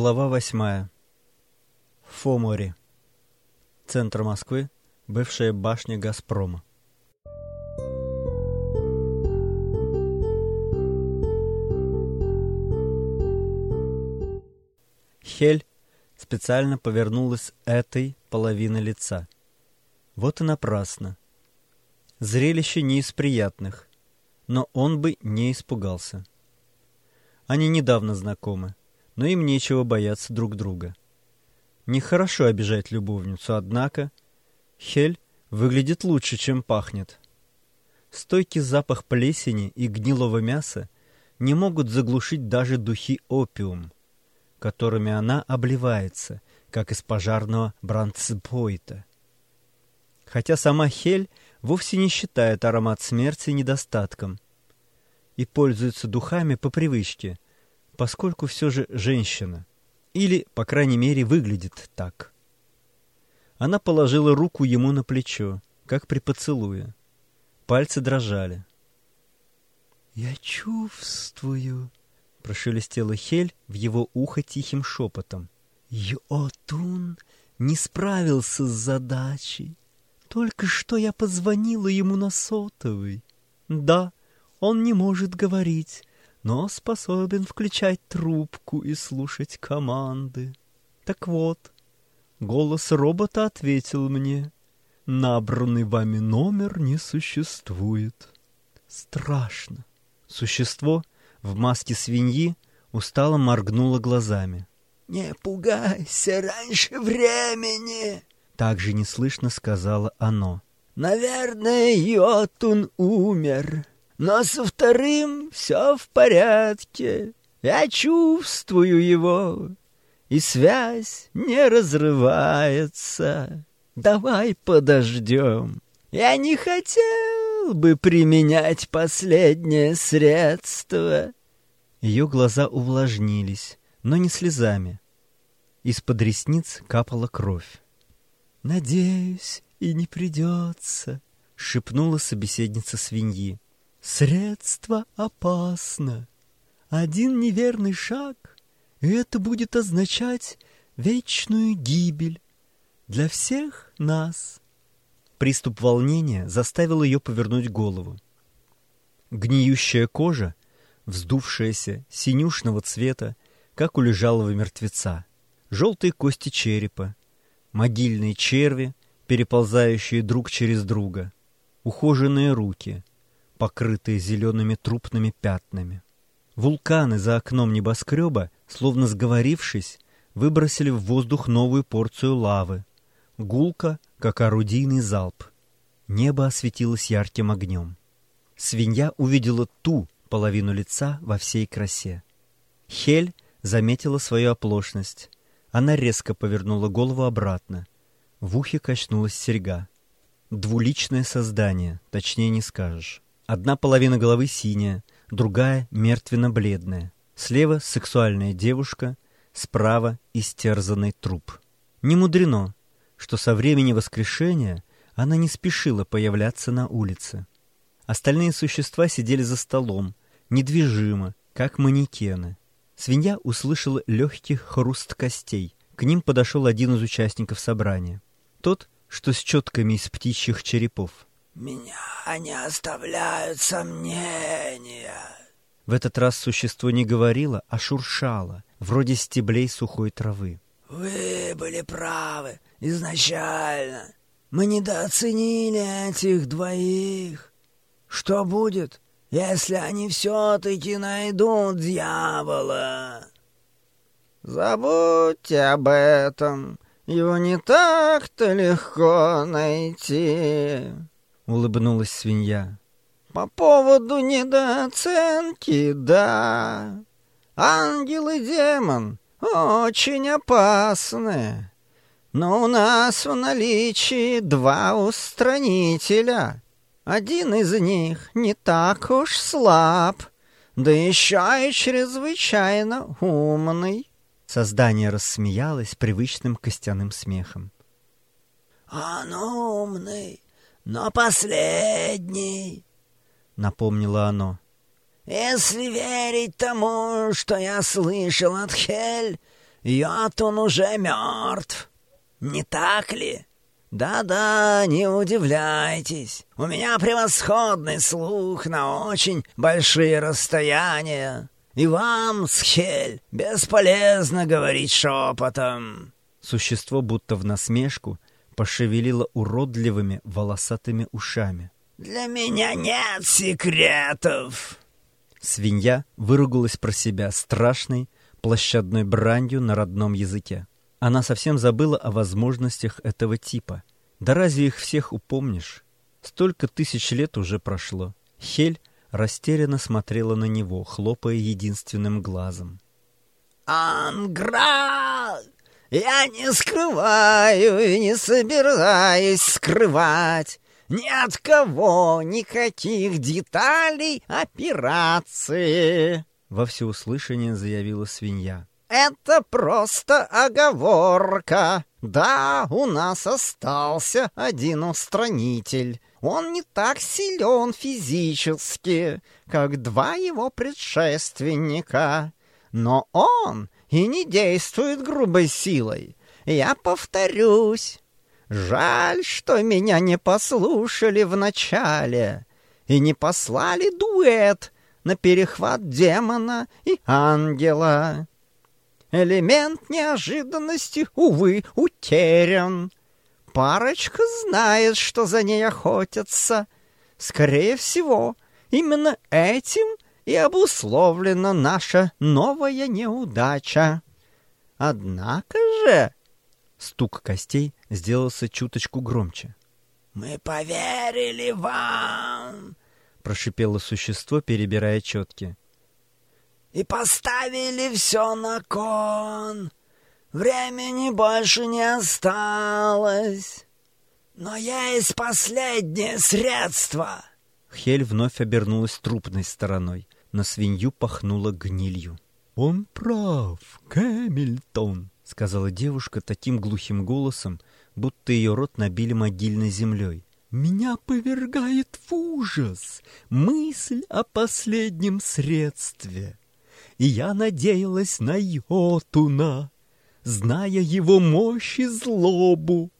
Глава восьмая. Фомори. Центр Москвы. Бывшая башня «Газпрома». Хель специально повернулась этой половины лица. Вот и напрасно. Зрелище не из приятных, но он бы не испугался. Они недавно знакомы но им нечего бояться друг друга. Нехорошо обижать любовницу, однако Хель выглядит лучше, чем пахнет. Стойкий запах плесени и гнилого мяса не могут заглушить даже духи опиум, которыми она обливается, как из пожарного бранцепойта. Хотя сама Хель вовсе не считает аромат смерти недостатком и пользуется духами по привычке – поскольку все же женщина. Или, по крайней мере, выглядит так. Она положила руку ему на плечо, как при поцелуе. Пальцы дрожали. «Я чувствую», — прошелестела Хель в его ухо тихим шепотом. «Йотун не справился с задачей. Только что я позвонила ему на сотовый. Да, он не может говорить, но способен включать трубку и слушать команды. Так вот, голос робота ответил мне, набранный вами номер не существует. Страшно. Существо в маске свиньи устало моргнуло глазами. «Не пугайся раньше времени!» Так же неслышно сказала оно. «Наверное, Йотун умер. Но со вторым все в порядке. Я чувствую его, и связь не разрывается. Давай подождем. Я не хотел бы применять последнее средство. Ее глаза увлажнились, но не слезами. Из-под ресниц капала кровь. «Надеюсь, и не придется», — шепнула собеседница свиньи. Средство опасно. Один неверный шаг, и это будет означать вечную гибель для всех нас. Приступ волнения заставил ее повернуть голову. Гниющая кожа, вздувшаяся, синюшного цвета, как у лежалого мертвеца, желтые кости черепа, могильные черви, переползающие друг через друга, ухоженные руки, покрытые зелеными трупными пятнами. Вулканы за окном небоскреба, словно сговорившись, выбросили в воздух новую порцию лавы. Гулка, как орудийный залп. Небо осветилось ярким огнем. Свинья увидела ту половину лица во всей красе. Хель заметила свою оплошность. Она резко повернула голову обратно. В ухе качнулась серьга. Двуличное создание, точнее не скажешь. Одна половина головы синяя, другая мертвенно-бледная. Слева сексуальная девушка, справа истерзанный труп. Не мудрено, что со времени воскрешения она не спешила появляться на улице. Остальные существа сидели за столом, недвижимо, как манекены. Свинья услышала легкий хруст костей. К ним подошел один из участников собрания. Тот, что с четками из птичьих черепов. Меня не оставляют сомнения. В этот раз существо не говорило, а шуршало, вроде стеблей сухой травы. Вы были правы изначально. Мы недооценили этих двоих. Что будет, если они все-таки найдут дьявола? Забудьте об этом. Его не так-то легко найти улыбнулась свинья. По поводу недооценки, да. Ангел и демон очень опасны. Но у нас в наличии два устранителя. Один из них не так уж слаб, да еще и чрезвычайно умный. Создание рассмеялось привычным костяным смехом. «Он умный, но последний, — напомнило оно. Если верить тому, что я слышал от Хель, Йод он уже мертв. Не так ли? Да-да, не удивляйтесь. У меня превосходный слух на очень большие расстояния. И вам, Схель, бесполезно говорить шепотом. Существо будто в насмешку пошевелило уродливыми волосатыми ушами. «Для меня нет секретов!» Свинья выругалась про себя страшной площадной бранью на родном языке. Она совсем забыла о возможностях этого типа. Да разве их всех упомнишь? Столько тысяч лет уже прошло. Хель растерянно смотрела на него, хлопая единственным глазом. «Ангра! Я не скрываю и не собираюсь скрывать ни от кого никаких деталей операции!» Во всеуслышание заявила свинья. «Это просто оговорка. Да, у нас остался один устранитель. Он не так силен физически, как два его предшественника. Но он и не действует грубой силой. Я повторюсь. Жаль, что меня не послушали вначале и не послали дуэт на перехват демона и ангела. Элемент неожиданности, увы, утерян. Парочка знает, что за ней охотятся. Скорее всего, именно этим и обусловлена наша новая неудача. Однако же... Стук костей сделался чуточку громче. «Мы поверили вам!» — прошипело существо, перебирая четки. «И поставили все на кон. Времени больше не осталось. Но есть последнее средство!» Хель вновь обернулась трупной стороной. На свинью пахнуло гнилью. «Он прав, Кэмильтон!» — сказала девушка таким глухим голосом, будто ее рот набили могильной землей. «Меня повергает в ужас мысль о последнем средстве, и я надеялась на Йотуна, зная его мощь и злобу,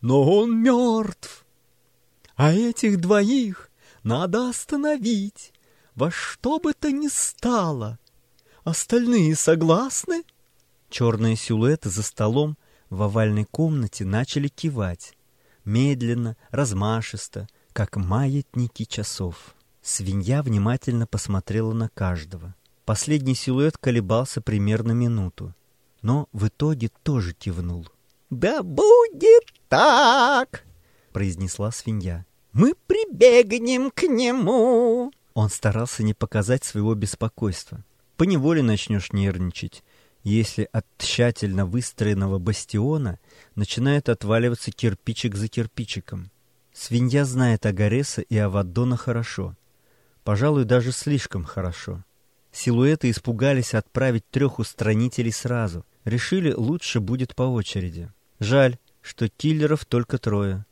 но он мертв. А этих двоих надо остановить, во что бы то ни стало. Остальные согласны?» Черные силуэты за столом в овальной комнате начали кивать. Медленно, размашисто, как маятники часов. Свинья внимательно посмотрела на каждого. Последний силуэт колебался примерно минуту, но в итоге тоже кивнул. «Да будет так!» — произнесла свинья. «Мы прибегнем к нему!» Он старался не показать своего беспокойства. Поневоле начнешь нервничать, если от тщательно выстроенного бастиона начинает отваливаться кирпичик за кирпичиком. Свинья знает Агареса и Аваддона хорошо. Пожалуй, даже слишком хорошо. Силуэты испугались отправить трех устранителей сразу. Решили, лучше будет по очереди. Жаль, что киллеров только трое.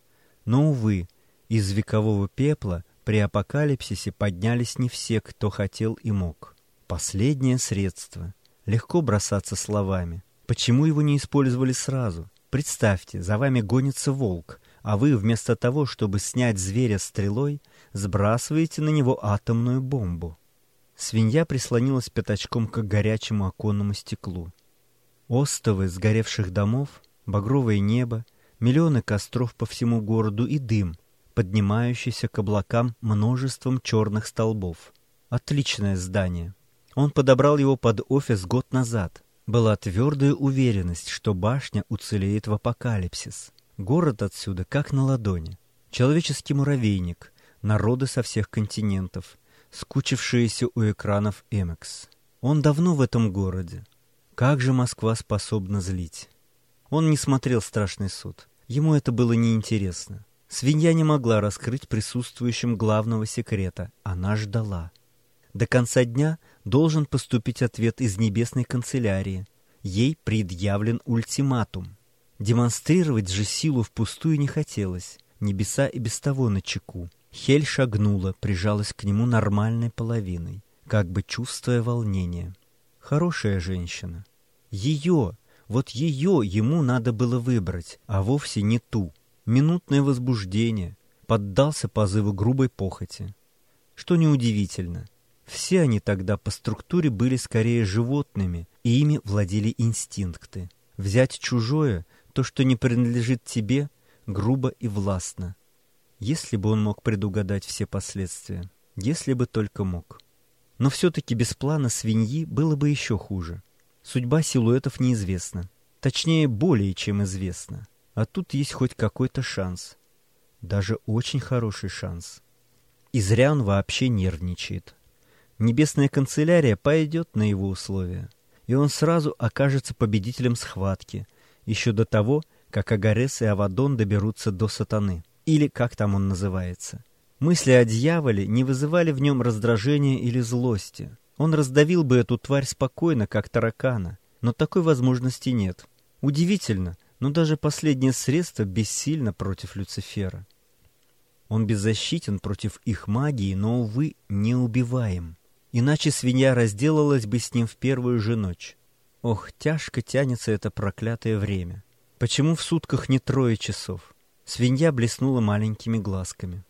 Но, увы, из векового пепла при апокалипсисе поднялись не все, кто хотел и мог. Последнее средство — Легко бросаться словами. Почему его не использовали сразу? Представьте, за вами гонится волк, а вы вместо того, чтобы снять зверя стрелой, сбрасываете на него атомную бомбу. Свинья прислонилась пятачком к горячему оконному стеклу. Остовы сгоревших домов, багровое небо, миллионы костров по всему городу и дым, поднимающийся к облакам множеством черных столбов. Отличное здание. Он подобрал его под офис год назад. Была твердая уверенность, что башня уцелеет в апокалипсис. Город отсюда как на ладони. Человеческий муравейник, народы со всех континентов, скучившиеся у экранов Эмекс. Он давно в этом городе. Как же Москва способна злить? Он не смотрел «Страшный суд». Ему это было неинтересно. Свинья не могла раскрыть присутствующим главного секрета. Она ждала. До конца дня должен поступить ответ из небесной канцелярии. Ей предъявлен ультиматум. Демонстрировать же силу впустую не хотелось. Небеса и без того на чеку. Хель шагнула, прижалась к нему нормальной половиной, как бы чувствуя волнение. Хорошая женщина. Ее, Вот ее ему надо было выбрать, а вовсе не ту. Минутное возбуждение. Поддался позыву грубой похоти. Что неудивительно. Все они тогда по структуре были скорее животными, и ими владели инстинкты. Взять чужое, то, что не принадлежит тебе, грубо и властно. Если бы он мог предугадать все последствия. Если бы только мог. Но все-таки без плана свиньи было бы еще хуже. Судьба силуэтов неизвестна. Точнее, более чем известна. А тут есть хоть какой-то шанс. Даже очень хороший шанс. И зря он вообще нервничает. Небесная канцелярия пойдет на его условия. И он сразу окажется победителем схватки. Еще до того, как Агарес и Авадон доберутся до сатаны. Или как там он называется. Мысли о дьяволе не вызывали в нем раздражения или злости. Он раздавил бы эту тварь спокойно, как таракана, но такой возможности нет. Удивительно, но даже последнее средство бессильно против Люцифера. Он беззащитен против их магии, но, увы, не убиваем. Иначе свинья разделалась бы с ним в первую же ночь. Ох, тяжко тянется это проклятое время. Почему в сутках не трое часов? Свинья блеснула маленькими глазками.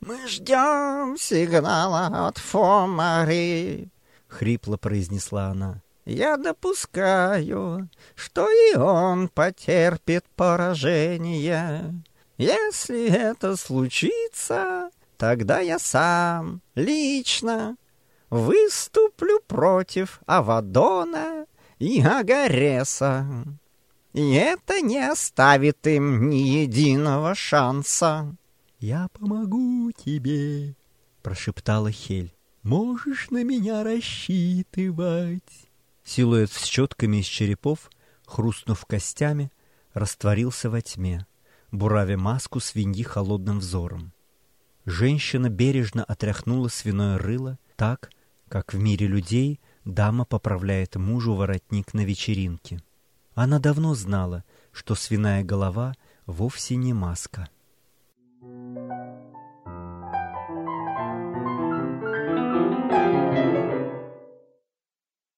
«Мы ждем сигнала от Фомари», — хрипло произнесла она. «Я допускаю, что и он потерпит поражение. Если это случится, тогда я сам, лично, выступлю против Авадона и Агареса. И это не оставит им ни единого шанса». «Я помогу тебе», — прошептала Хель. «Можешь на меня рассчитывать». Силуэт с щетками из черепов, хрустнув костями, растворился во тьме, буравя маску свиньи холодным взором. Женщина бережно отряхнула свиное рыло так, как в мире людей дама поправляет мужу воротник на вечеринке. Она давно знала, что свиная голова вовсе не маска.